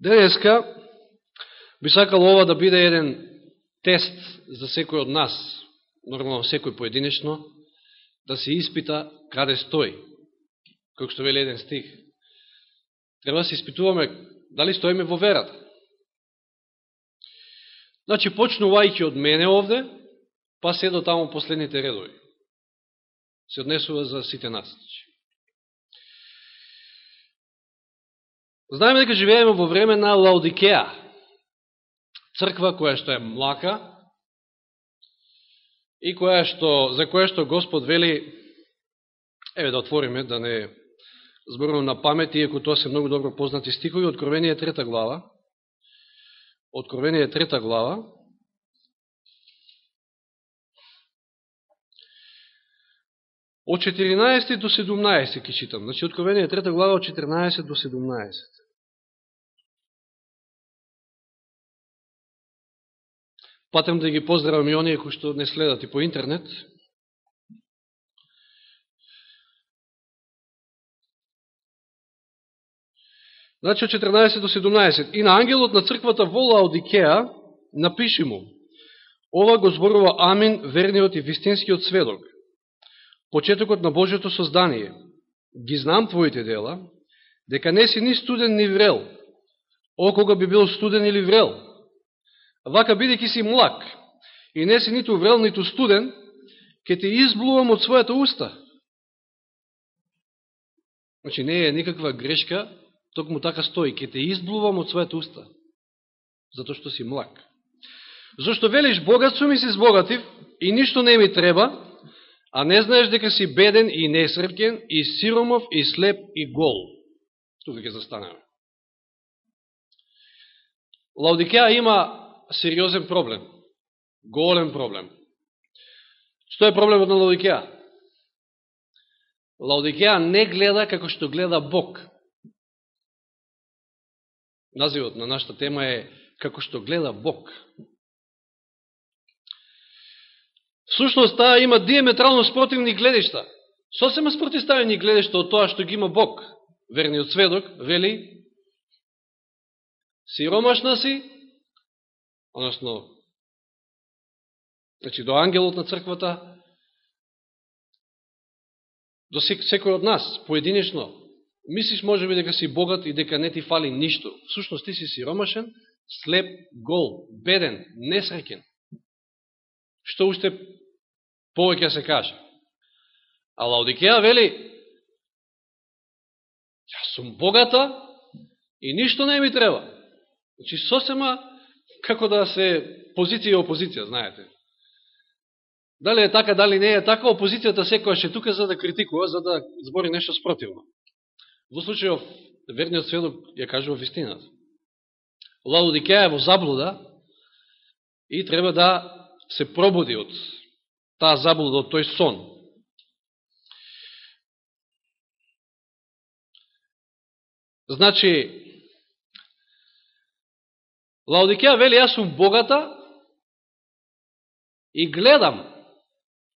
Денеска би сакал ова да биде еден тест за секој од нас, нормално секој поединечно, да се испита каде стои. Како што вели еден стих. Треба да се испитуваме дали стоиме во верата. Значи, почнувајќи од мене овде, па се до таму последните редови. Се однесува за сите нас. Значи. Знаеме дека живееме во време на Лаудикеа, црква која што е млака и која што, за која што Господ вели, еве да отвориме, да не зборувам на памет, иако тоа се многу добро познати стихови, Откровение трета глава, Откровение трета глава, од 14 до 17 ки читам. Значи, Откровение трета глава од 14 до 17. Патем да ги поздравам и оние кои што не следат и по интернет. Значи од 14 до 17. И на ангелот на црквата во Лаодикеа напиши му, ова го зборува Амин, верниот и вистинскиот сведок, почетокот на Божиото создание. Ги знам твоите дела, дека не си ни студен ни врел, о кога би бил студен или врел. Вака бидеќи си млак, и не си ниту врел, ниту студен, ќе те изблувам од својата уста. Значи не е никаква грешка токму така стои, ке те изблувам од својата уста, затоа што си млак. Зошто велиш, богат сум и си збогатив, и ништо не ми треба, а не знаеш дека си беден и несрпкен, и сиромов, и слеп, и гол. Тука ќе застанеме. Лаудикеа има сериозен проблем. Голем проблем. Што е проблемот на Лаудикеа? Лаудикеа не гледа како што гледа Бог. Називот на нашата тема е како што гледа Бог. Сушност, таа има диаметрално спротивни гледишта. Сосема спротиставени гледишта од тоа што ги има Бог. Верниот сведок вели сиромашна си, односно значи до ангелот на црквата, до секој од нас, поединечно, Мислиш може би дека си богат и дека не ти фали ништо. Всушност ти си сиромашен, слеп, гол, беден, несреќен. Што уште повеќе да се каже. А Лаудикеа вели, јас сум богата и ништо не ми треба. Значи, сосема како да се позиција и опозиција, знаете. Дали е така, дали не е така, опозицијата секоја е тука за да критикува, за да збори нешто спротивно. Во случајов, верниот сведок ја кажува вистината. Лаудикеја е во заблуда и треба да се пробуди од таа заблуда, од тој сон. Значи, Лаудикеја вели, јас сум богата и гледам,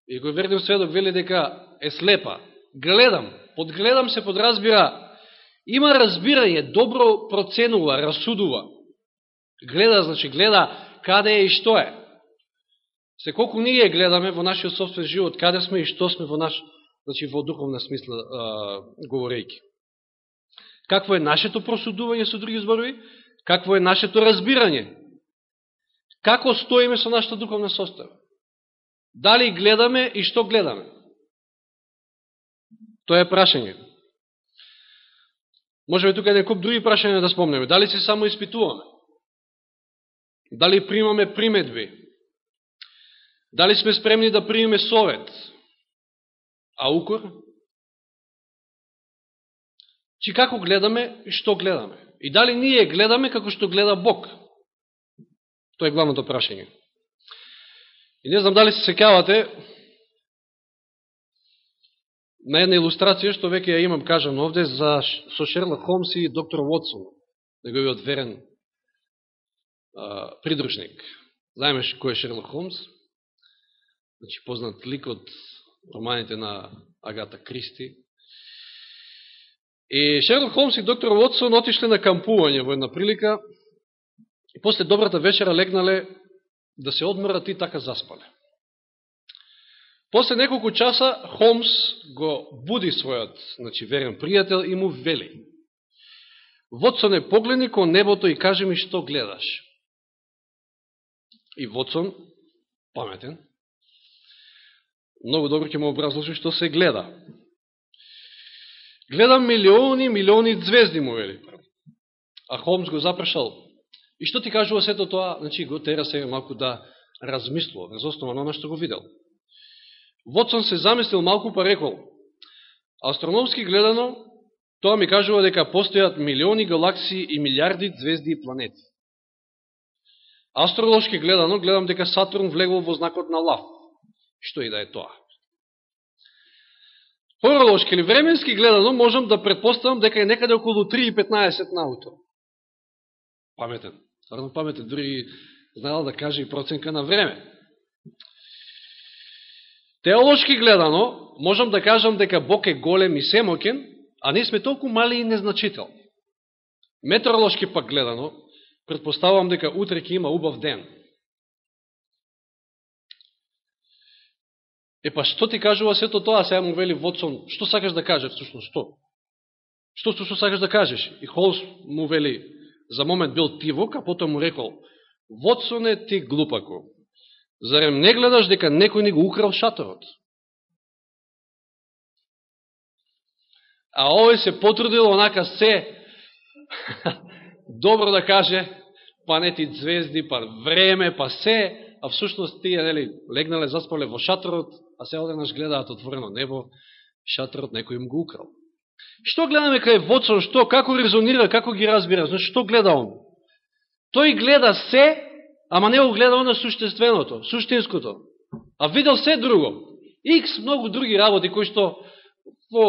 и кој верниот сведок вели дека е слепа, гледам, подгледам се подразбира Има разбирање, добро проценува, расудува. Гледа, значи, гледа каде е и што е. Се колку ние гледаме во нашиот собствен живот, каде сме и што сме во наш, значи, во духовна смисла, а, говорејќи. Какво е нашето просудување со други зборови? Какво е нашето разбирање? Како стоиме со нашата духовна состава? Дали гледаме и што гледаме? Тоа е прашање. Може би тука е куп други прашања да спомнеме. Дали се само испитуваме? Дали примаме приметби? Дали сме спремни да примеме совет? А укор? Чи како гледаме и што гледаме? И дали ние гледаме како што гледа Бог? Тоа е главното прашање. И не знам дали се секавате, на една илустрација што веќе ја имам кажан овде за со Шерлок Холмс и доктор Вотсон, неговиот верен а, придружник. Знаеш кој е Шерлок Холмс? Значи, познат лик од романите на Агата Кристи. И Шерлок Холмс и доктор Уотсон отишле на кампување во една прилика и после добрата вечера легнале да се одморат и така заспале. После неколку часа Холмс го буди својот значи, верен пријател и му вели. Вотсон е погледни кон небото и каже ми што гледаш. И Вотсон, паметен, многу добро ќе му образлучи што се гледа. Гледам милиони, милиони звезди, му вели. А Холмс го запрашал. И што ти кажува сето тоа? Значи, го тера се малку да размислува, на основа на што го видел. Вотсон се замислил малку па рекол, астрономски гледано, тоа ми кажува дека постојат милиони галаксии и милиарди звезди и планети. Астролошки гледано, гледам дека Сатурн влегол во знакот на лав. Што и да е тоа. Поролошки или временски гледано, можам да предпоставам дека е некаде околу 3.15 наутро. Паметен. Стварно паметен. Дори знаел да каже и проценка на време. Теолошки гледано, можам да кажам дека Бог е голем и семокен, а ние сме толку мали и незначителни. Метеоролошки пак гледано, предпоставам дека утре ќе има убав ден. Е па што ти кажува сето тоа, сега му вели Вотсон, што сакаш да кажеш, всушност, што? Што, што, што сакаш да кажеш? И Холс му вели, за момент бил тивок, а потом му рекол, Вотсоне ти глупако, зарем не гледаш дека некој ни го украл шаторот? А овој се потрудил онака се добро да каже, па не ти звезди, па време, па се, а всушност тие нели, легнале, заспале во шаторот, а се оденаш гледаат отворено небо, шатрот некој им го украл. Што гледаме кај Вотсон, што, како резонира, како ги разбира, значи што гледа он? Тој гледа се, ама не го гледа на суштественото, суштинското. А видел се друго. Икс многу други работи кои што во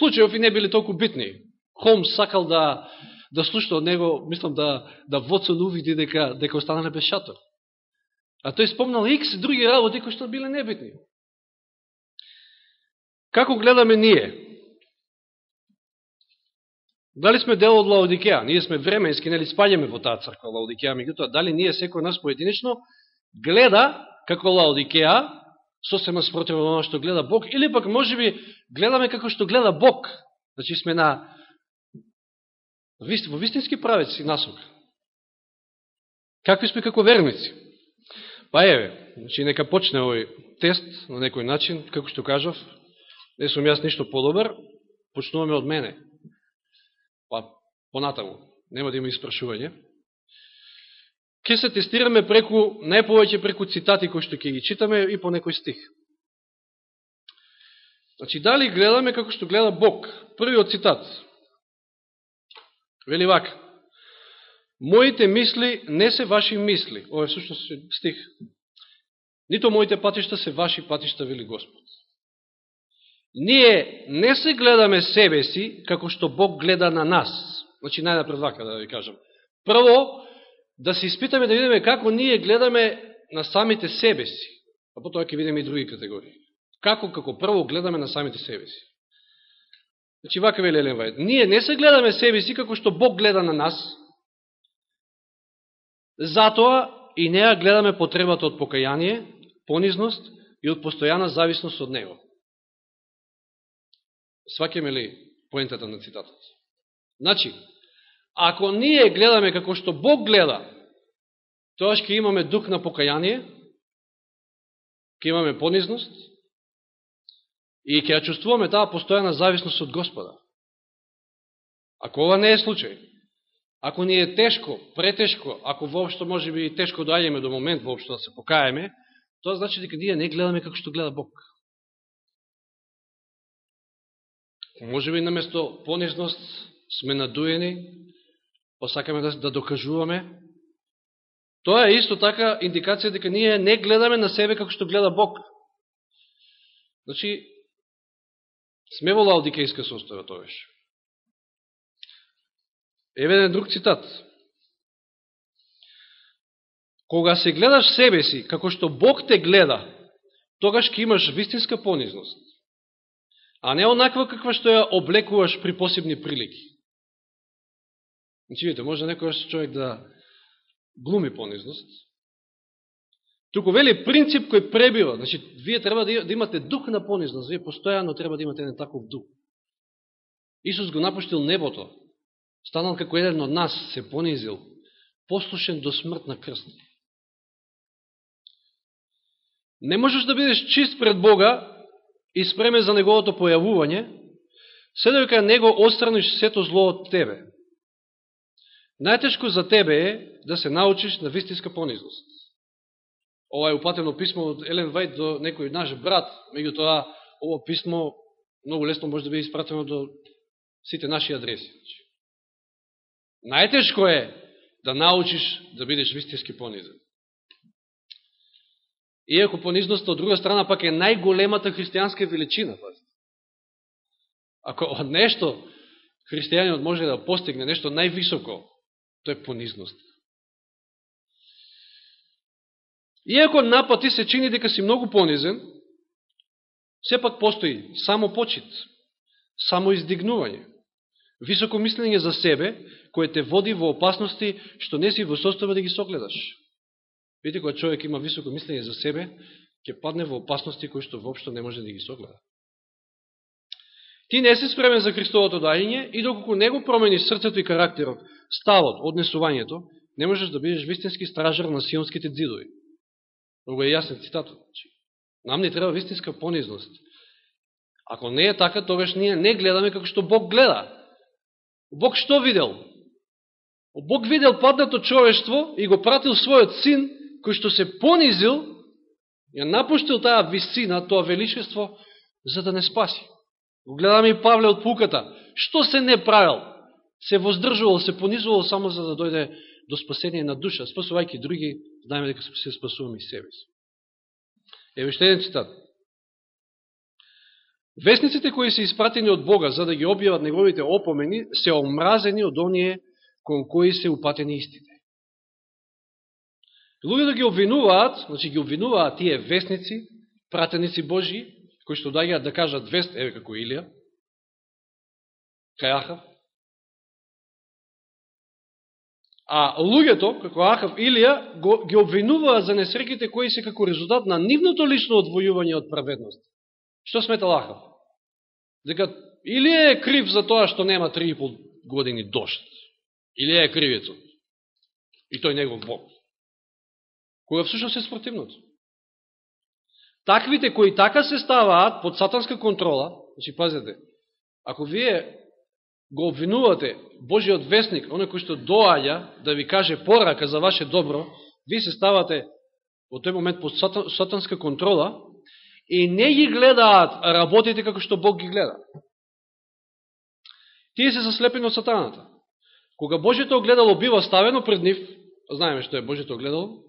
случајов и не били толку битни. Холмс сакал да да слуша од него, мислам да да Вотсон увиди дека дека останале без шатор. А тој спомнал икс други работи кои што биле небитни. Како гледаме ние? Дали сме дел од Лаодикеа? Ние сме временски, нели спаѓаме во таа црква Лаодикеа, меѓутоа дали ние секој нас поединечно гледа како Лаодикеа, сосема спротивно на што гледа Бог, или пак можеби гледаме како што гледа Бог. Значи сме на во вистински правец и насок. Какви сме како верници? Па еве, значи нека почне овој тест на некој начин, како што кажав, не сум јас ништо подобар, почнуваме од мене. Па, понатаму, нема да има испрашување. Ке се тестираме преку, најповеќе преку цитати кои што ќе ги читаме и по некој стих. Значи, дали гледаме како што гледа Бог? Првиот цитат. Вели вака. Моите мисли не се ваши мисли. Ова е всушност стих. Нито моите патишта се ваши патишта, вели Господ. Ние не се гледаме себе си, како што Бог гледа на нас. Значи, најнапред вака да ви кажам. Прво, да се испитаме да видиме како ние гледаме на самите себе си. А потоа ќе видиме и други категории. Како, како прво гледаме на самите себе си. Значи, вака вели Елен Вајд. Ние не се гледаме себе си како што Бог гледа на нас, Затоа и неа гледаме потребата од покаяние, понизност и од постојана зависност од него. Свакеме ли поентата на цитатот? Значи, ако ние гледаме како што Бог гледа, тоа ќе имаме дух на покаяние, ќе имаме понизност и ќе ја чувствуваме таа постојана зависност од Господа. Ако ова не е случај, ако ни е тешко, претешко, ако воопшто може би тешко доаѓаме до момент воопшто да се покаеме, тоа значи дека ние не гледаме како што гледа Бог. Може би наместо понизност сме надуени, па посакаме да, да докажуваме. Тоа е исто така индикација дека ние не гледаме на себе како што гледа Бог. Значи, сме во лаудикејска состава тоа беше. Еве еден друг цитат. Кога се гледаш себе си, како што Бог те гледа, тогаш ќе имаш вистинска понизност а не онаква каква што ја облекуваш при посебни прилики. Значи, видите, може некојаш човек да глуми понизност. Туку вели принцип кој пребива. Значи, вие треба да, да, имате дух на понизност. Вие постојано треба да имате еден таков дух. Исус го напуштил небото. Станал како еден од нас, се понизил. Послушен до смрт на крст. Не можеш да бидеш чист пред Бога и спремен за Неговото појавување, се дека Него остраниш сето зло од тебе. Најтешко за тебе е да се научиш на вистинска понизност. Ова е упатено писмо од Елен Вајд до некој наш брат, меѓу тоа, ово писмо многу лесно може да биде испратено до сите наши адреси. Значи, најтешко е да научиш да бидеш вистински понизен. Иако понизноста од друга страна пак е најголемата христијанска величина. Ако од нешто христијанинот може да постигне нешто највисоко, тоа е понизност. Иако напати се чини дека си многу понизен, сепак постои само почит, само издигнување, високо мислење за себе, кое те води во опасности што не си во состава да ги согледаш. Видите, кога човек има високо мислење за себе, ќе падне во опасности кои што воопшто не може да ги согледа. Ти не си спремен за Христовото дајање и доколку не го промени срцето и карактерот, ставот, однесувањето, не можеш да бидеш вистински стражар на сионските дзидови. Много е јасен цитатот. Значи, нам не треба вистинска понизност. Ако не е така, тогаш ние не гледаме како што Бог гледа. Бог што видел? Бог видел паднато човештво и го пратил својот син кој што се понизил, ја напуштил таа висина, тоа величество, за да не спаси. Гледаме и Павле од пуката. Што се не правил? Се воздржувал, се понизувал само за да дојде до спасение на душа, спасувајќи други, знаеме дека се спасуваме и себе си. Еве што еден цитат. Вестниците кои се испратени од Бога за да ги објават неговите опомени се омразени од оние кон кои се упатени истите. Луѓето ги обвинуваат, значи ги обвинуваат тие вестници, пратеници Божии, кои што даѓаат да кажат вест, еве како Илија, кај Ахав. А луѓето, како Ахав Илија, го, ги обвинуваат за несреките кои се како резултат на нивното лично одвојување од праведност. Што сметал Ахав? Дека Илија е крив за тоа што нема 3,5 години дошт. Илија е кривецот. И тој негов Бог кога всушност е спротивното. Таквите кои така се ставаат под сатанска контрола, значи пазете, ако вие го обвинувате Божиот вестник, оној кој што доаѓа да ви каже порака за ваше добро, вие се ставате во тој момент под сатанска контрола и не ги гледаат работите како што Бог ги гледа. Тие се заслепени од сатаната. Кога Божието огледало бива ставено пред нив, знаеме што е Божието огледало,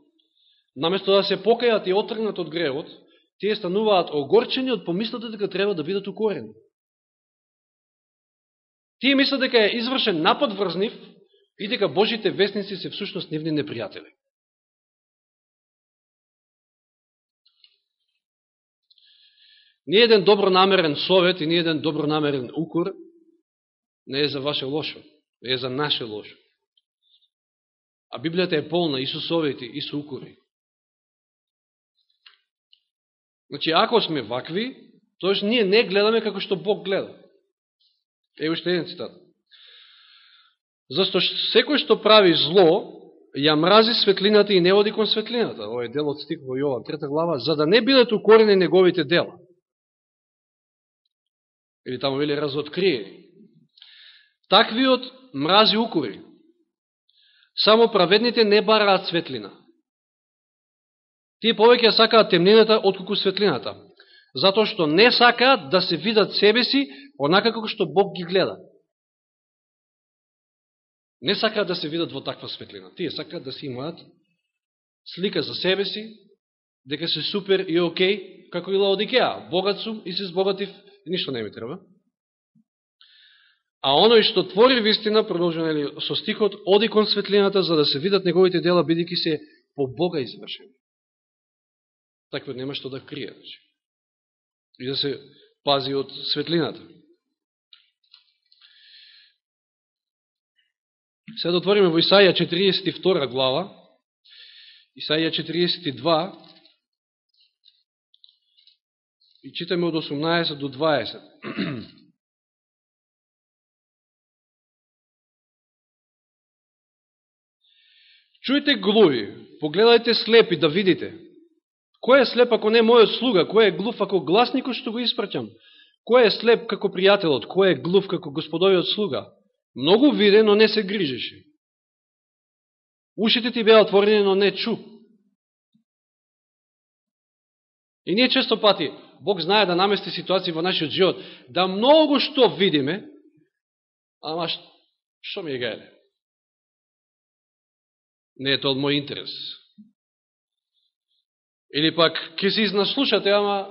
наместо да се покајат и отргнат од гревот, тие стануваат огорчени од помислата дека треба да бидат укорени. Тие мислат дека е извршен напад врз нив и дека Божите вестници се всушност нивни непријатели. Ни еден добронамерен совет и ни еден добронамерен укор не е за ваше лошо, не е за наше лошо. А Библијата е полна и со совети, и со укори. Значи, ако сме вакви, тоеш ние не гледаме како што Бог гледа. Ево уште еден цитат. Зашто секој што прави зло, ја мрази светлината и не оди кон светлината. Ово е дел од стих во Јован, трета глава, за да не бидат укорени неговите дела. Или таму вели разоткриени. Таквиот мрази укори. Само праведните не бараат светлина. Тие повеќе сакаат темнината отколку светлината, затоа што не сакаат да се видат себе си онака како што Бог ги гледа. Не сакаат да се видат во таква светлина. Тие сакаат да се имаат слика за себе си, дека се супер и окей, како и Лаодикеа. Богат сум и се збогатив и ништо не ми треба. А оној што твори вистина, продолжено со стихот, оди кон светлината за да се видат неговите дела, бидејќи се по Бога извршени таква нема што да крие. И да се пази од светлината. Сега да отвориме во Исаија 42 глава, Исаија 42, и читаме од 18 до 20. Чујте глуви, погледајте слепи да видите. Кој е слеп ако не мојот слуга? Кој е глув ако гласникот што го испраќам? Кој е слеп како пријателот? Кој е глув како господовиот слуга? Многу виде, но не се грижеше. Ушите ти беа отворени, но не чу. И ние често пати, Бог знае да намести ситуации во нашиот живот, да многу што видиме, ама што ми е гајле? Не е тоа од мој интерес. Или пак, ќе се изнаслушате, ама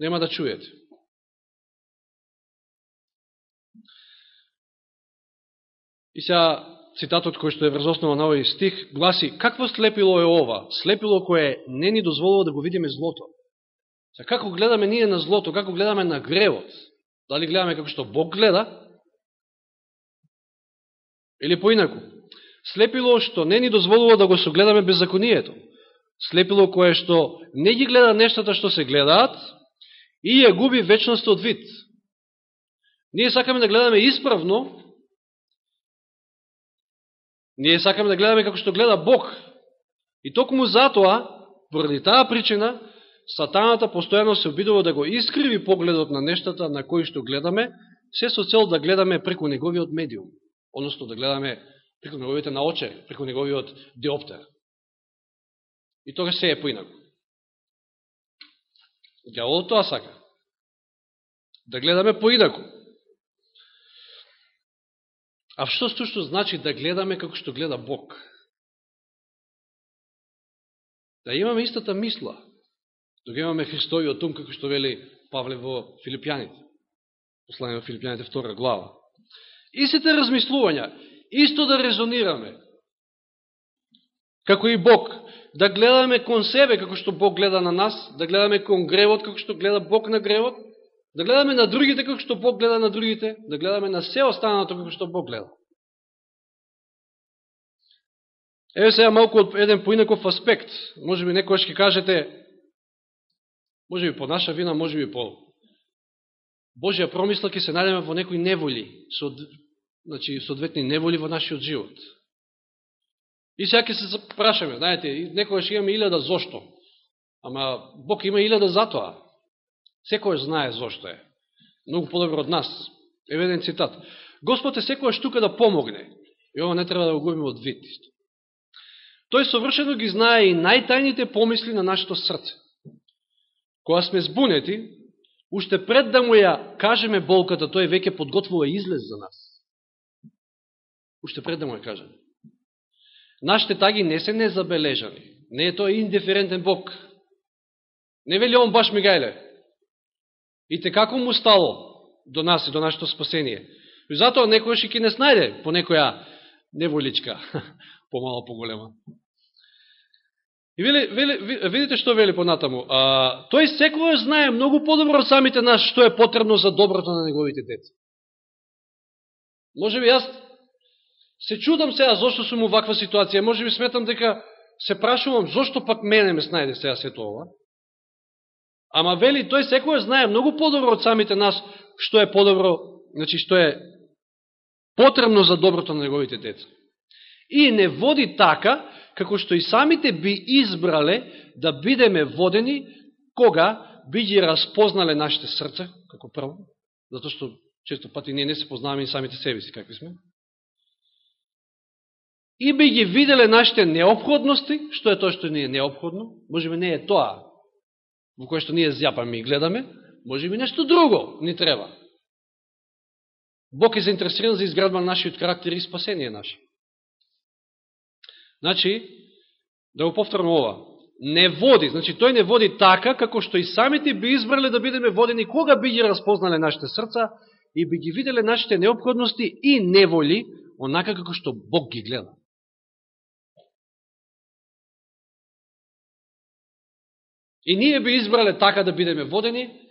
нема да чуете. И сега цитатот кој што е врз основа на овој стих гласи Какво слепило е ова? Слепило кое не ни дозволува да го видиме злото. Сега како гледаме ние на злото, како гледаме на гревот? Дали гледаме како што Бог гледа? Или поинаку? Слепило што не ни дозволува да го согледаме беззаконието. Слепило кое што не ги гледа нештата што се гледаат и ја губи вечноста од вид. Ние сакаме да гледаме исправно, Ние сакаме да гледаме како што гледа Бог. И токму затоа, поради таа причина, сатаната постојано се обидува да го искриви погледот на нештата на кои што гледаме, се со цел да гледаме преку неговиот медиум, односно да гледаме преку неговите наоче, преку неговиот диоптер. И тога се е поинако. Дјаволот тоа сака. Да гледаме поинако. А што стушно значи да гледаме како што гледа Бог? Да имаме истата мисла. Дога имаме Христојот ум, како што вели Павле во Филипјаните. Послание во Филипјаните втора глава. Истите размислувања, исто да резонираме. Како и Бог. Да гледаме кон себе, како што Бог гледа на нас, да гледаме кон гревот, како што гледа Бог на гревот, Да гледаме на другите како што Бог гледа на другите, да гледаме на се останато како што Бог гледа. Еве сега малку од еден поинаков аспект. Може би некој ќе кажете, може би по наша вина, може би по Божија промисла ќе се најдеме во некои неволи, со, значи, соодветни неволи во нашиот живот. И сега ќе се прашаме, знаете, некојаш имаме илјада зошто, ама Бог има илјада затоа. Секој знае зошто е. Многу подобро од нас. Еве еден цитат. Господ е секојаш тука да помогне. И ова не треба да го губиме од вид. Тој совршено ги знае и најтајните помисли на нашето срце. Кога сме збунети, уште пред да му ја кажеме болката, тој веќе подготвува излез за нас. Уште пред да му ја кажеме. Нашите таги не се незабележани. Не е тој индиферентен Бог. Не вели он баш Мигајле. И те како му стало до нас и до нашето спасение. И затоа некој ќе не снајде по некоја неволичка, помало поголема. И вели, вели, видите што вели понатаму. А, тој секој знае многу подобро од самите нас што е потребно за доброто на неговите деца. Може би јас се чудам сега зашто сум у ваква ситуација. Може би сметам дека се прашувам зашто пак мене ме снајде сега сето ова. Ама вели, тој секој знае многу подобро од самите нас што е подобро, значи што е потребно за доброто на неговите деца. И не води така, како што и самите би избрале да бидеме водени, кога би ги распознале нашите срца, како прво, затоа што често пати ние не се познаваме и самите себе си, какви сме. И би ги виделе нашите необходности, што е тоа што ни е необходно, може би не е тоа во кое што ние зјапаме и гледаме, може би нешто друго ни треба. Бог е заинтересиран за изградба на нашиот карактер и спасение наше. Значи, да го повторам ова, не води, значи тој не води така, како што и самите би избрале да бидеме водени, кога би ги распознале нашите срца и би ги виделе нашите необходности и неволи, онака како што Бог ги гледа. И ние би избрале така да бидеме водени,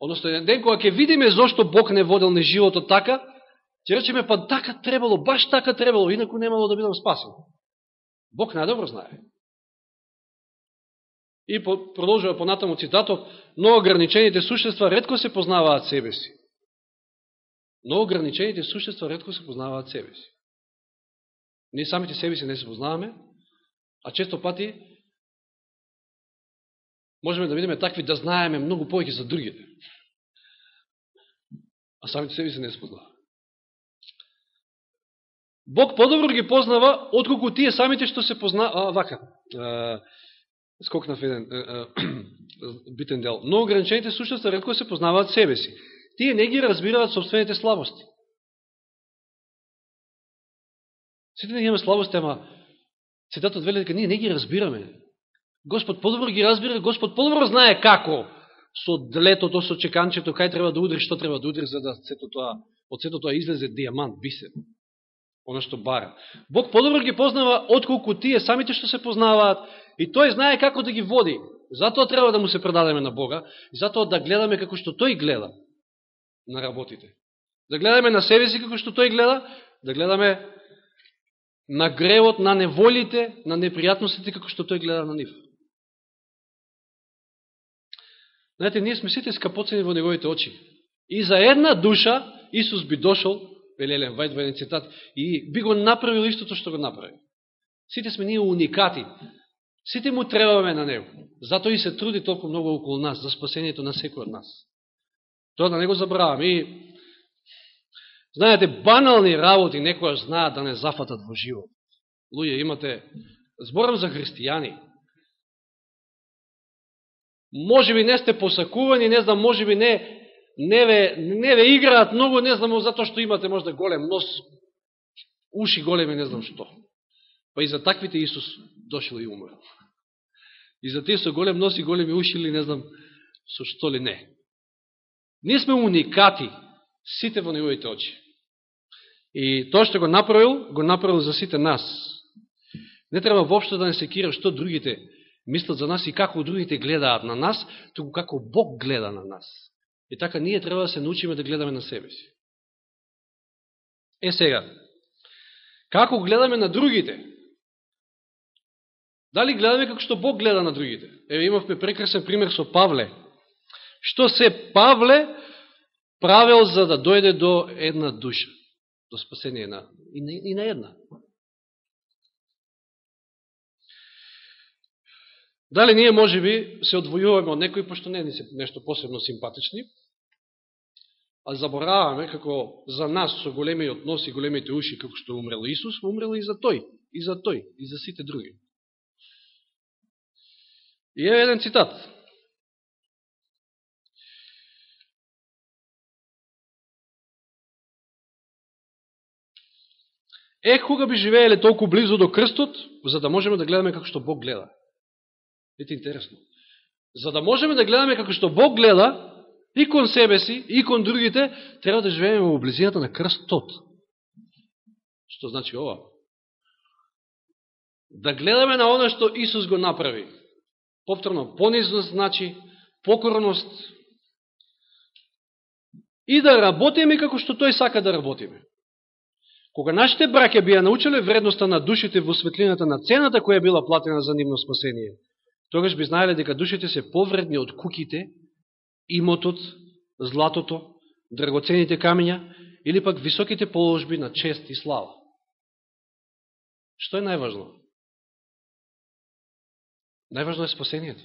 Односно, еден ден, кога ќе видиме зошто Бог не водел не живото така, ќе речеме, па така требало, баш така требало, инаку немало да бидам спасен. Бог најдобро знае. И продолжува понатаму цитатот, но ограничените существа редко се познаваат себе си. Но ограничените существа редко се познаваат себе си. Ние самите себе си не се познаваме, а често пати можеме да видиме такви да знаеме многу повеќе за другите. А самите себе се не спознава. Бог подобро ги познава, отколку тие самите што се познава, вака, скокнав еден битен дел. Но ограничените существа редко се познаваат себе си. Тие не ги разбираат собствените слабости. Сите не имаме слабости, ама цитатот вели дека ние не ги разбираме. Господ подобро ги разбира, Господ подобро знае како со длетото, со чеканчето, кај треба да удри, што треба да удри, за да сето тоа, од сето тоа излезе диамант, бисер. Оно што бара. Бог подобро ги познава отколку тие самите што се познаваат и тој знае како да ги води. Затоа треба да му се предадеме на Бога и затоа да гледаме како што тој гледа на работите. Да гледаме на себе си како што тој гледа, да гледаме на гревот, на неволите, на непријатностите како што тој гледа на нив. Знаете, ние сме сите скапоцени во неговите очи. И за една душа Исус би дошол, вели Вајд во еден цитат, и би го направил истото што го направи. Сите сме ние уникати. Сите му требаме на него. Затоа и се труди толку многу околу нас, за спасението на секој од нас. Тоа да не го забравам. И, знаете, банални работи некоја знаат да не зафатат во живот. Луѓе, имате, зборам за христијани. Може би не сте посакувани, не знам, може би не, не ве, не ве играат многу, не знам, затоа што имате можда голем нос, уши големи, не знам што. Па и за таквите Исус дошел и умрел. И за тие со голем нос и големи уши или не знам со што ли не. Ние сме уникати, сите во неговите очи. И тоа што го направил, го направил за сите нас. Не треба вопшто да не секира што другите мислат за нас и како другите гледаат на нас, туку како Бог гледа на нас. И така ние треба да се научиме да гледаме на себе си. Е сега, како гледаме на другите? Дали гледаме како што Бог гледа на другите? Еве имавме прекрасен пример со Павле, Што се Павле правил за да дојде до една душа, до спасение на, и, на, и на една. Дали ние може би се одвојуваме од некои, пошто не ни се нешто посебно симпатични, а забораваме како за нас со големиот нос и големите уши, како што умрел Исус, умрел и за тој, и за тој, и за сите други. И е еден цитат. Е, кога би живееле толку близо до крстот, за да можеме да гледаме како што Бог гледа. Ете интересно. За да можеме да гледаме како што Бог гледа, и кон себе си, и кон другите, треба да живееме во близината на крстот. Што значи ова? Да гледаме на оно што Исус го направи. Повторно, понизност значи покорност и да работиме како што Тој сака да работиме. Кога нашите браке бија научиле вредноста на душите во светлината на цената која била платена за нивно спасение, тогаш би знаеле дека душите се повредни од куките, имотот, златото, драгоцените камења или пак високите положби на чест и слава. Што е најважно? Најважно е спасението.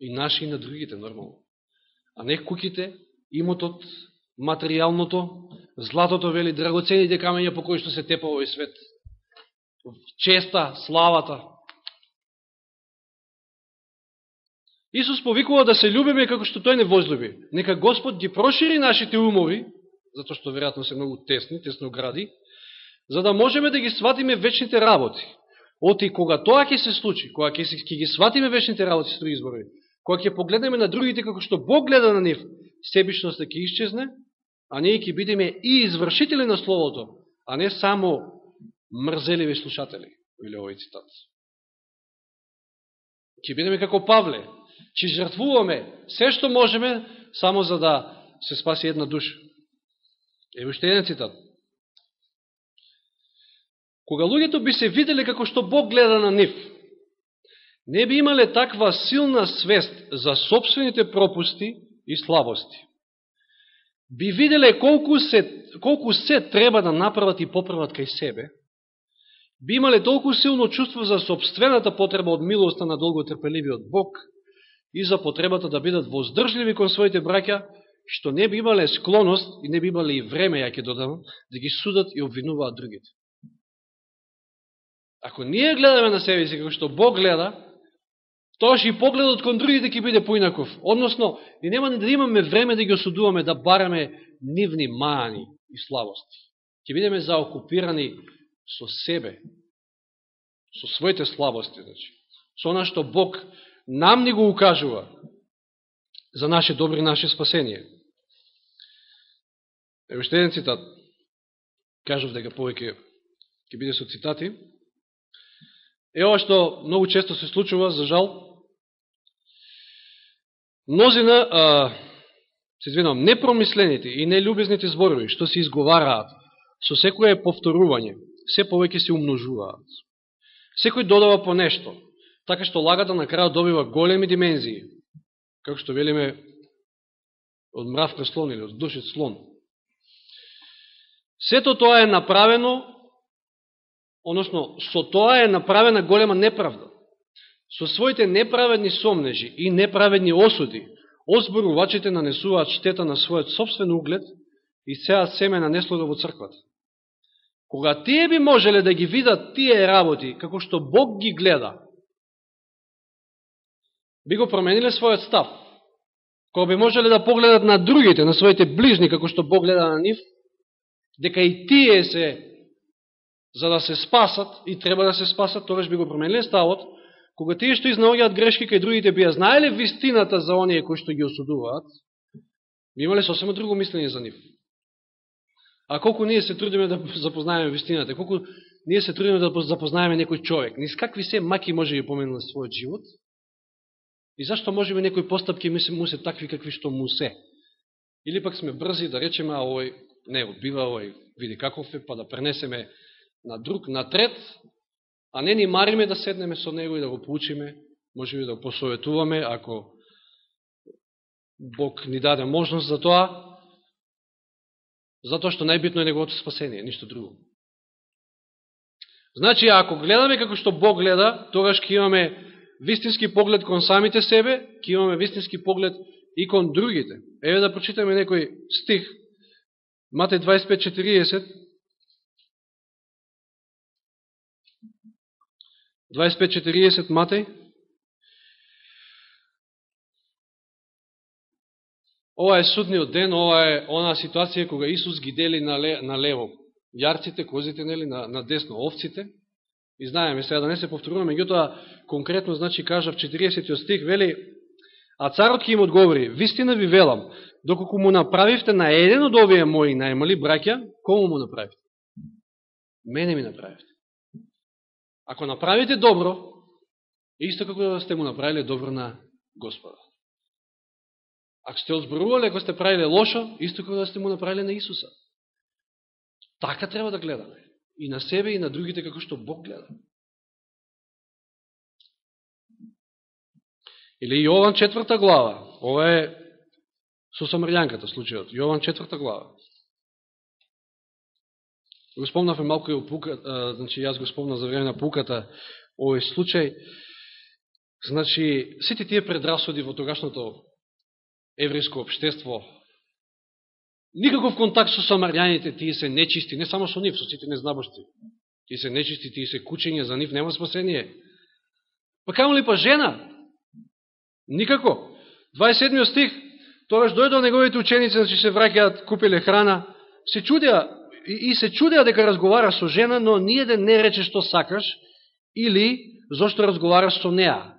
И наши и на другите, нормално. А не куките, имотот, материјалното, златото, вели, драгоцените камења по кои што се тепа овој свет. Честа, славата. Исус повикува да се любиме како што тој не возлюби. Нека Господ ги прошири нашите умови, затоа што веројатно се многу тесни, тесно гради, за да можеме да ги сватиме вечните работи. Оти кога тоа ќе се случи, кога ќе, ги сватиме вечните работи со избори, кога ќе погледнеме на другите како што Бог гледа на нив, себичноста да ќе исчезне, а ние ќе бидеме и извршители на Словото, а не само мрзеливи слушатели, или овој цитат. Ќе бидеме како Павле, че жртвуваме се што можеме, само за да се спаси една душа. Ево уште еден цитат. Кога луѓето би се виделе како што Бог гледа на нив, не би имале таква силна свест за собствените пропусти и слабости. Би виделе колку се, колку се треба да направат и поправат кај себе, би имале толку силно чувство за собствената потреба од милоста на долготрпеливиот Бог и за потребата да бидат воздржливи кон своите браќа, што не би имале склоност и не би имале и време, ја ќе додам, да ги судат и обвинуваат другите. Ако ние гледаме на себе си како што Бог гледа, тоаш и погледот кон другите ќе биде поинаков. Односно, и нема да имаме време да ги осудуваме, да бараме нивни мани и слабости. Ќе бидеме заокупирани со себе, со своите слабости, значи, со она што Бог нам ни го укажува за наше добри, наше спасение. Ево ще еден цитат. Кажав дека повеќе ќе биде со цитати. Е ова што многу често се случува, за жал, мнозина, а, се извинувам, непромислените и нелюбезните зборови, што се изговараат со секое повторување, се повеќе се умножуваат. Секој додава по нешто, така што лагата на крајот добива големи димензии, како што велиме од мравка слон или од душит слон. Сето тоа е направено, односно, со тоа е направена голема неправда. Со своите неправедни сомнежи и неправедни осуди, озборувачите нанесуваат штета на својот собствен углед и сеат семе на неслога во црквата. Кога тие би можеле да ги видат тие работи, како што Бог ги гледа, би го промениле својот став. Кога би можеле да погледат на другите, на своите ближни, како што Бог гледа на нив, дека и тие се за да се спасат и треба да се спасат, тогаш би го промениле ставот, кога тие што изнаоѓаат грешки кај другите би ја знаеле вистината за оние кои што ги осудуваат, би имале сосема друго мислење за нив. А колку ние се трудиме да запознаеме вистината, колку ние се трудиме да запознаеме некој човек, низ какви се маки може да поменува својот живот, и зашто можеме некои постапки ми се, му се такви какви што му се. Или пак сме брзи да речеме, а овој не одбива, овој види каков е, па да пренесеме на друг, на трет, а не ни мариме да седнеме со него и да го поучиме, може би да го посоветуваме, ако Бог ни даде можност за тоа, затоа што најбитно е неговото спасение, ништо друго. Значи, ако гледаме како што Бог гледа, тогаш ќе имаме вистински поглед кон самите себе, ќе имаме вистински поглед и кон другите. Еве да прочитаме некој стих, Матеј 25.40, 25.40 Матеј. Ова е судниот ден, ова е она ситуација кога Исус ги дели на, ле, на лево јарците, козите, нели, на, на десно овците. И знаеме, сега да не се повторуваме, меѓутоа конкретно, значи, кажа в 40 стих, вели, а царот ќе им одговори, вистина ви велам, доколку му направивте на еден од овие мои најмали браќа, кому му направивте? Мене ми направивте. Ако направите добро, исто како сте му направиле добро на Господа. Ако сте озборували, ако сте правиле лошо, исто како да сте му направиле на Исуса. Така треба да гледаме. И на себе, и на другите, како што Бог гледа. Или Јован четврта глава. Ова е со Самарјанката случајот. Јован четврта глава. Го спомнавме малко и опука, значи јас го спомнав за време на пуката овој случај. Значи, сите тие предрасуди во тогашното еврејско обштество, никаков контакт со самарјаните, тие се нечисти, не само со нив, со сите незнабошти. Тие се нечисти, тие се кучење, за нив нема спасение. Па камо ли па жена? Никако. 27 стих, тогаш дојдо неговите ученици, значи се враќаат, купиле храна, се чудеа, и, се чудеа дека разговара со жена, но ниеден да не рече што сакаш, или зошто разговараш со неа.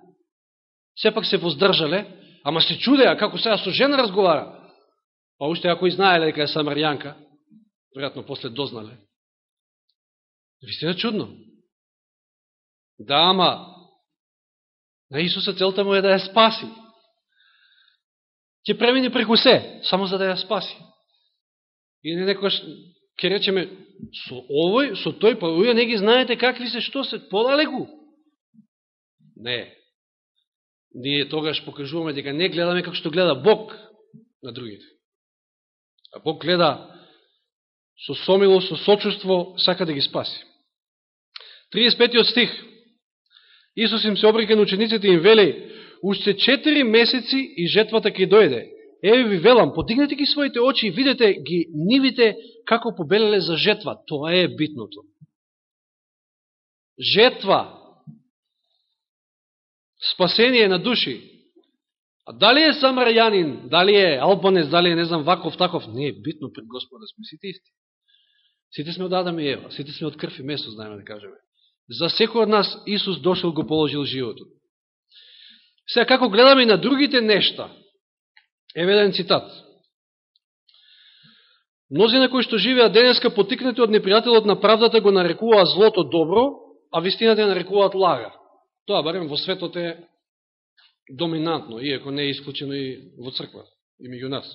Сепак се воздржале, ама се чудеа како сега со жена разговара. Па уште ако и знаеле дека е самарјанка, веројатно после дознале. Вистина чудно. Да, ама на Исуса целта му е да ја спаси. ќе премине преку се, само за да ја спаси. И не некојаш ќе речеме, со овој, со тој, па уја не ги знаете какви се, што се, подалеку. Не. Ние тогаш покажуваме дека не гледаме како што гледа Бог на другите. А Бог гледа со сомило, со сочувство, сака да ги спаси. 35 стих. Исус им се обрека на учениците и им вели, уште 4 месеци и жетвата ќе дојде. Еве ви велам, подигнете ги своите очи и видете ги нивите како побелеле за жетва. Тоа е битното. Жетва. Спасение на души. А дали е самарјанин, дали е албанец, дали е не знам ваков, таков, не е битно пред Господа, сме сите исти. Сите сме од Адам и Ева, сите сме од крв и месо, знаеме да кажеме. За секој од нас Исус дошол го положил животот. Сега, како гледаме и на другите нешта, еве еден цитат. на кои што живеат денеска потикнати од непријателот на правдата го нарекуваа злото добро, а вистината ја нарекуваат лага. Тоа барем во светот е доминантно, иако не е исклучено и во црква, и меѓу нас.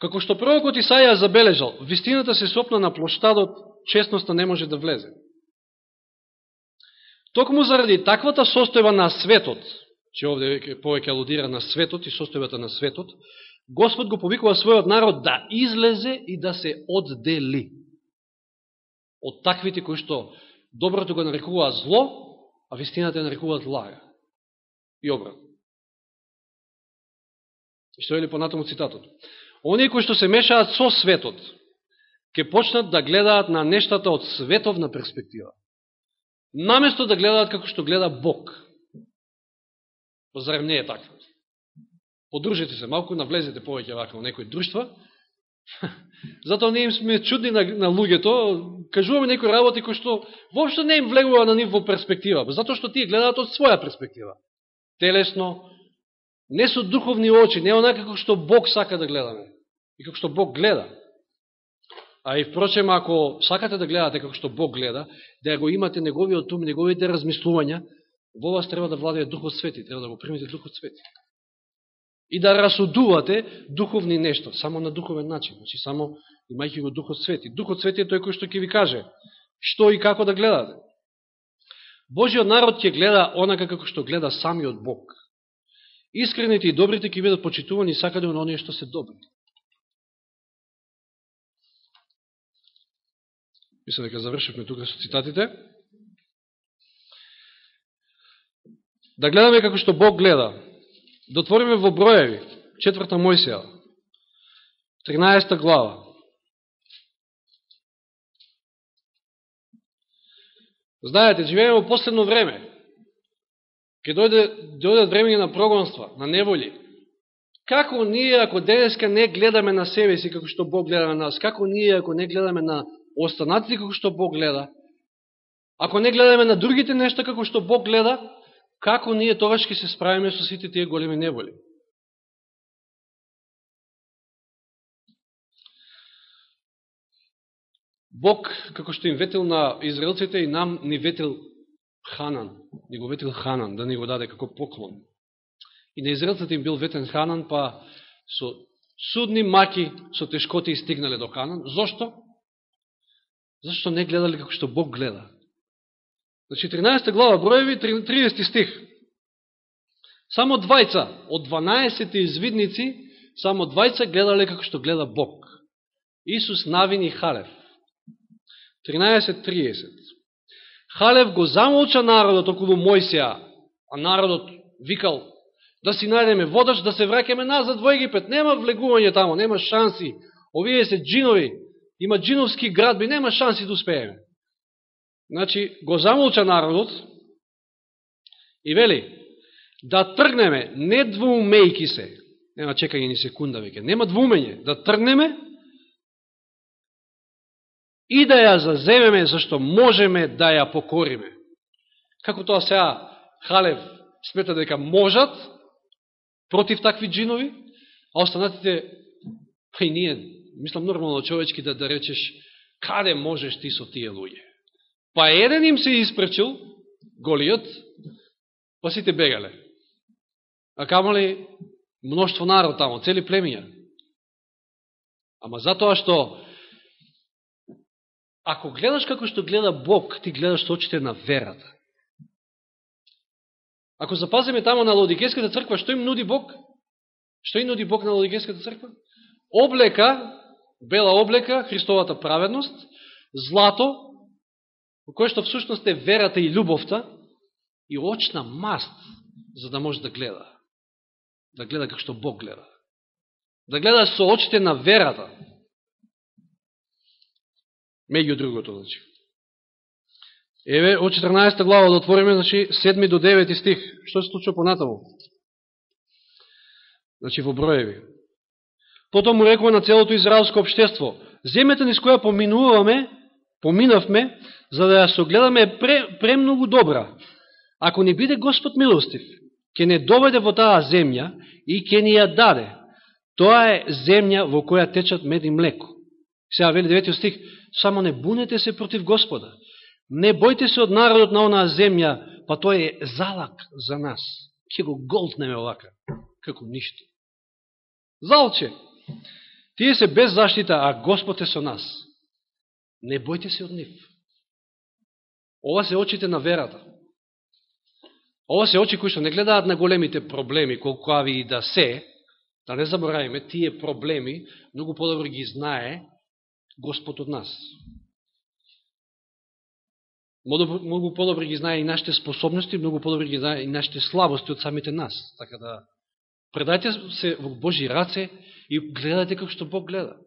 Како што пророкот Исаја забележал, вистината се сопна на площадот, честноста не може да влезе. Токму заради таквата состојба на светот, че овде повеќе алудира на светот и состојбата на светот, Господ го повикува својот народ да излезе и да се оддели од таквите кои што доброто го нарекуваат зло, а вистината ја нарекуваат лага. И обратно. И што е ли понатаму цитатот? Оние кои што се мешаат со светот, ќе почнат да гледаат на нештата од световна перспектива. Наместо да гледаат како што гледа Бог. Па зарем не е така? Подружете се малку, навлезете повеќе вака во некои друштва, Затоа не им сме чудни на, на луѓето, кажуваме некои работи кои што воопшто не им влегува на нив во перспектива, затоа што тие гледаат од своја перспектива. Телесно, не со духовни очи, не онака како што Бог сака да гледаме. И како што Бог гледа. А и впрочем, ако сакате да гледате како што Бог гледа, да го имате неговиот ум, неговите размислувања, во вас треба да владее Духот Свети, треба да го примите Духот Свети. И да расудувате духовни нешто, само на духовен начин, значи само имајќи го Духот Свети. Духот Свети е тој кој што ќе ви каже што и како да гледате. Божиот народ ќе гледа онака како што гледа самиот Бог. Искрените и добрите ќе бидат почитувани сакаде на оние што се добри. Мислам дека завршивме тука со цитатите. Да гледаме како што Бог гледа. Дотвориме во Броеви, четврта Мојсија, 13 глава. Знаете, живееме во последно време. Ке дојде, дојдат времења на прогонства, на неволи. Како ние, ако денеска не гледаме на себе си, како што Бог гледа на нас, како ние, ако не гледаме на останатите како што Бог гледа, ако не гледаме на другите нешта како што Бог гледа, како ние тогаш ќе се справиме со сите тие големи неволи? Бог, како што им ветил на израелците и нам ни ветил Ханан, ни го ветил Ханан, да ни го даде како поклон. И на израелците им бил ветен Ханан, па со судни маки, со тешкоти стигнале до Ханан. Зошто? Зашто не гледали како што Бог гледа? Значи, 13 глава Броеви, 30 стих. Само двајца од 12 извидници, само двајца гледале како што гледа Бог. Исус, Навин и Халев. 13.30. Халев го замолча народот околу Мојсија, а народот викал да си најдеме водач, да се враќаме назад во Египет. Нема влегување тамо, нема шанси. Овие се джинови, има джиновски градби, нема шанси да успееме. Значи, го замолча народот и вели, да тргнеме, не двумејки се, нема чекање ни секунда веќе, нема двумење, да тргнеме и да ја заземеме, зашто можеме да ја покориме. Како тоа сега Халев смета дека можат против такви джинови, а останатите, па и ние мислам нормално човечки да, да речеш, каде можеш ти со тие луѓе? Па еден им се испречил, голиот, па сите бегале. А камо ли Мноштво народ тамо, цели племија. Ама затоа што ако гледаш како што гледа Бог, ти гледаш со очите на верата. Ако запазиме тамо на Лаодикеската црква, што им нуди Бог? Што им нуди Бог на Лаодикеската црква? Облека, бела облека, Христовата праведност, злато, кој што всушност е верата и љубовта, и очна маст, за да може да гледа. Да гледа како што Бог гледа. Да гледа со очите на верата. Меѓу другото, значи. Еве, од 14 глава да отвориме, значи, 7 до 9 стих. Што се случува понатаму? Значи, во броеви. Потом му рекува на целото израелско обштество, земјата ни с која поминуваме, поминавме, за да ја согледаме пре, премногу добра. Ако не биде Господ милостив, ќе не доведе во таа земја и ќе ни ја даде. Тоа е земја во која течат мед и млеко. Сега вели 9 стих, само не бунете се против Господа. Не бојте се од народот на онаа земја, па тој е залак за нас. Ке го голтнеме овака, како ништо. Залче, тие се без заштита, а Господ е со нас. Не бојте се од нив. Ова се очите на верата. Ова се очи кои што не гледаат на големите проблеми, колку ави и да се, да не забораваме, тие проблеми многу подобро ги знае Господ од нас. Многу подобри ги знае и нашите способности, многу подобри ги знае и нашите слабости од самите нас. Така да, предајте се во Божи раце и гледајте како што Бог гледа.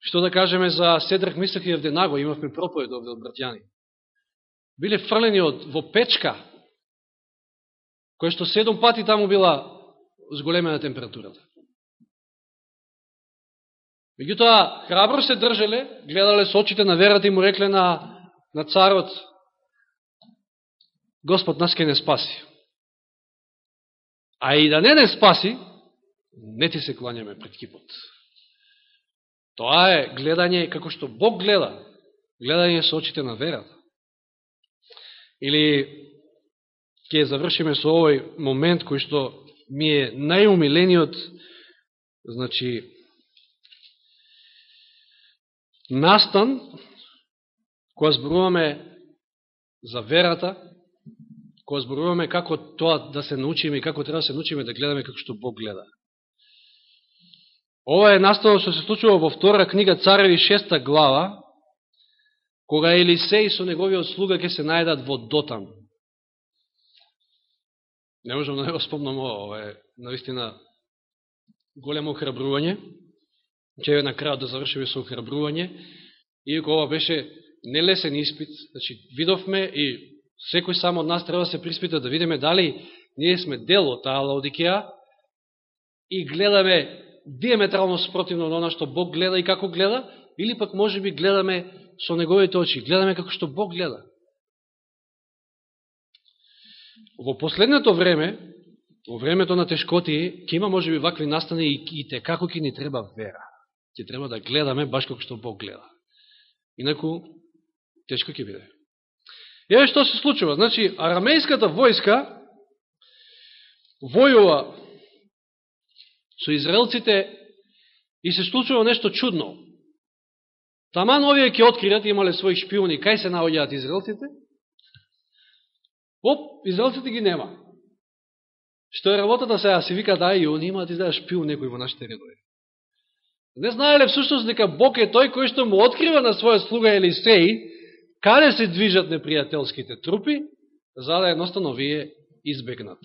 Што да кажеме за Седрах Мислах и Евденаго, имавме проповед овде од братјани. Биле фрлени од, во печка, која што седом пати таму била зголемена температурата. Меѓутоа, храбро се држале, гледале со очите на верата и му рекле на, на царот, Господ нас ке не спаси. А и да не не спаси, не ти се кланяме пред кипот. Тоа е гледање како што Бог гледа. Гледање со очите на верата. Или ќе завршиме со овој момент кој што ми е најумилениот, значи, настан, кога зборуваме за верата, кога зборуваме како тоа да се научиме и како треба да се научиме да гледаме како што Бог гледа. Ова е настан што се случува во втора книга Цареви шеста глава, кога Елисеј со неговиот слуга ќе се најдат во Дотан. Не можам да не го спомнам ова, ова е наистина големо храбрување. Че на крајот да завршиме со охрабрување. Иако ова беше нелесен испит, значи видовме и секој само од нас треба да се приспита да видиме дали ние сме дел од таа Лаодикеа и гледаме диаметрално спротивно на она што Бог гледа и како гледа, или пак може би гледаме со неговите очи, гледаме како што Бог гледа. Во последното време, во времето на тешкоти, ќе има може би вакви настани и, и те како ќе ни треба вера. Ќе треба да гледаме баш како што Бог гледа. Инаку, тешко ќе биде. Еве што се случува. Значи, арамејската војска војува со израелците и се случува нешто чудно. Таман овие ќе откриат, имале своји шпиони, кај се наоѓаат израелците? Оп, израелците ги нема. Што е работата сега, се вика да, и они имаат издаја шпион некој во нашите редови. Не знаеле всушност дека Бог е тој кој што му открива на својот слуга Елисеј, каде се движат непријателските трупи, за да едноставно вие избегнат.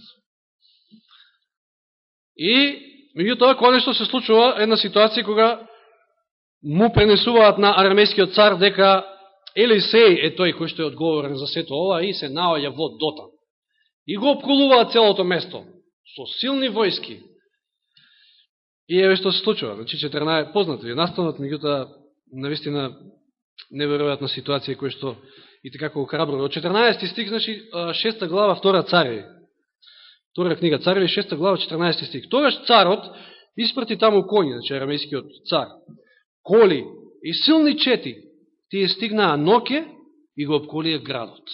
И Меѓутоа, конечно се случува една ситуација кога му пренесуваат на армейскиот цар дека Елисеј е тој кој што е одговорен за сето ова и се наоѓа во Дотан. И го обколуваат целото место со силни војски. И еве што се случува. Значи 14 познати ви настанот, меѓутоа навистина неверојатна ситуација која што и така како храбро. Од 14 стих, значи 6 глава, 2 цареви. Втора книга Цареви, 6 глава, 14 стих. Тогаш царот испрати таму коњи, значи арамејскиот цар, коли и силни чети, тие стигнаа ноке и го обколија градот.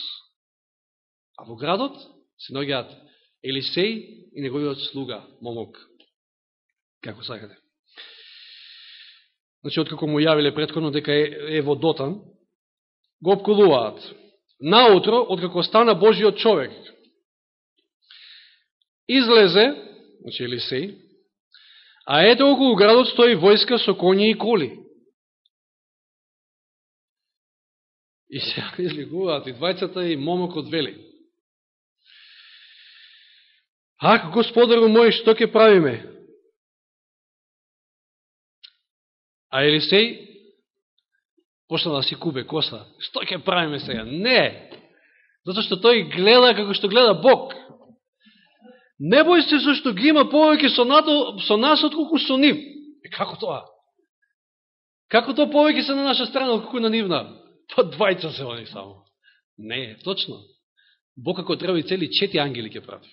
А во градот се ногиат Елисеј и неговиот слуга Момок. Како сакате. Значи, откако му јавиле предходно дека е, е во Дотан, го обколуваат. Наутро, откако стана Божиот човек, излезе, значи Елисеј, а ете околу градот стои војска со коњи и коли. И се излегуваат и двајцата и момокот вели. Ах, господару мој, што ќе правиме? А Елисеј почна да си кубе коса. Што ќе правиме сега? Не! Зато што тој гледа како што гледа Бог. Не бој се со што ги има повеќе со, нато, со нас, отколку со нив. Е, како тоа? Како тоа повеќе се на наша страна, отколку на нивна? Па двајца се они само. Не, точно. Бог ако треба и цели чети ангели ќе прави.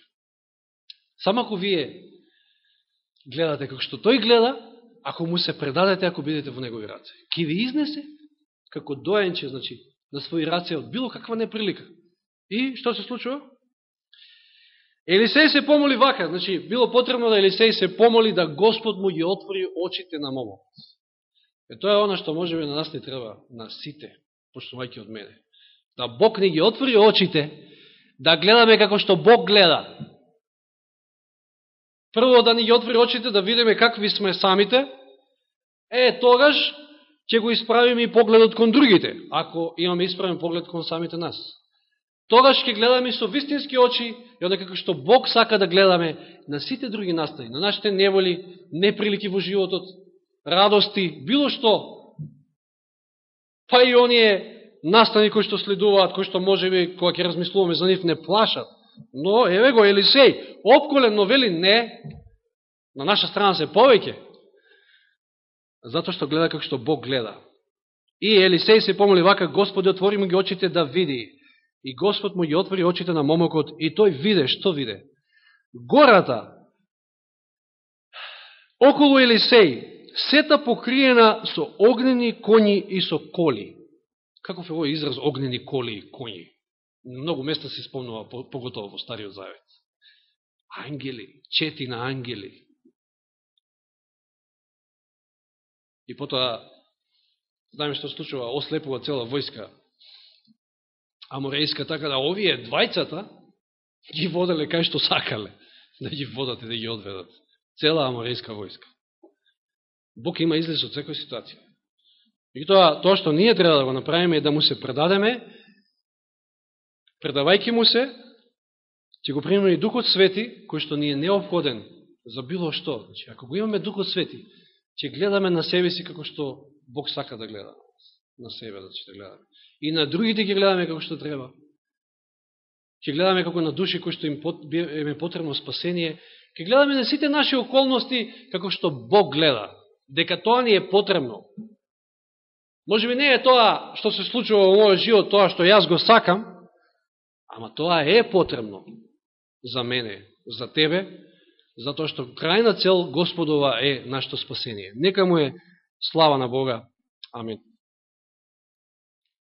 Само ако вие гледате како што тој гледа, ако му се предадете, ако бидете во негови раце. Ке ви изнесе како доенче, значи, на своји раце од било каква неприлика. И што се случува? Елисеј се помоли вака, значи, било потребно да Елисеј се помоли да Господ му ги отвори очите на момот. Е, тоа е она што може би на нас не треба, на сите, почнувајќи од мене. Да Бог не ги отвори очите, да гледаме како што Бог гледа. Прво да ни ги отвори очите, да видиме какви сме самите, е, тогаш ќе го исправиме и погледот кон другите, ако имаме исправен поглед кон самите нас. Тогаш ќе гледаме со вистински очи и онака како што Бог сака да гледаме на сите други настани, на нашите неволи, неприлики во животот, радости, било што, па и оние настани кои што следуваат, кои што може би, кога ќе размислуваме за нив, не плашат. Но, еве го, Елисеј, обколен, но вели не, на наша страна се повеќе, затоа што гледа како што Бог гледа. И Елисеј се помоли вака, Господи, отвори му ги очите да види. И Господ му ги отвори очите на момокот и тој виде, што виде? Гората, околу Елисеј, сета покриена со огнени коњи и со коли. Каков е овој израз огнени коли и коњи? Многу места се спомнува, поготово во Стариот Завет. Ангели, чети на ангели. И потоа, знаеме што случува, ослепува цела војска аморејска, така да овие двајцата ги воделе кај што сакале да ги водат и да ги одведат. Цела аморејска војска. Бог има излез од секоја ситуација. И тоа, тоа што ние треба да го направиме е да му се предадеме, предавајки му се, ќе го примеме и Духот Свети, кој што ни е необходен за било што. Значи, ако го имаме Духот Свети, ќе гледаме на себе си како што Бог сака да гледа на себе, да да гледаме и на другите ги гледаме како што треба. Ќе гледаме како на души кои што им е потребно спасение. Ќе гледаме на сите наши околности како што Бог гледа. Дека тоа ни е потребно. Може би не е тоа што се случува во мојот живот, тоа што јас го сакам, ама тоа е потребно за мене, за тебе, затоа што крајна цел Господова е нашето спасение. Нека му е слава на Бога. Амин.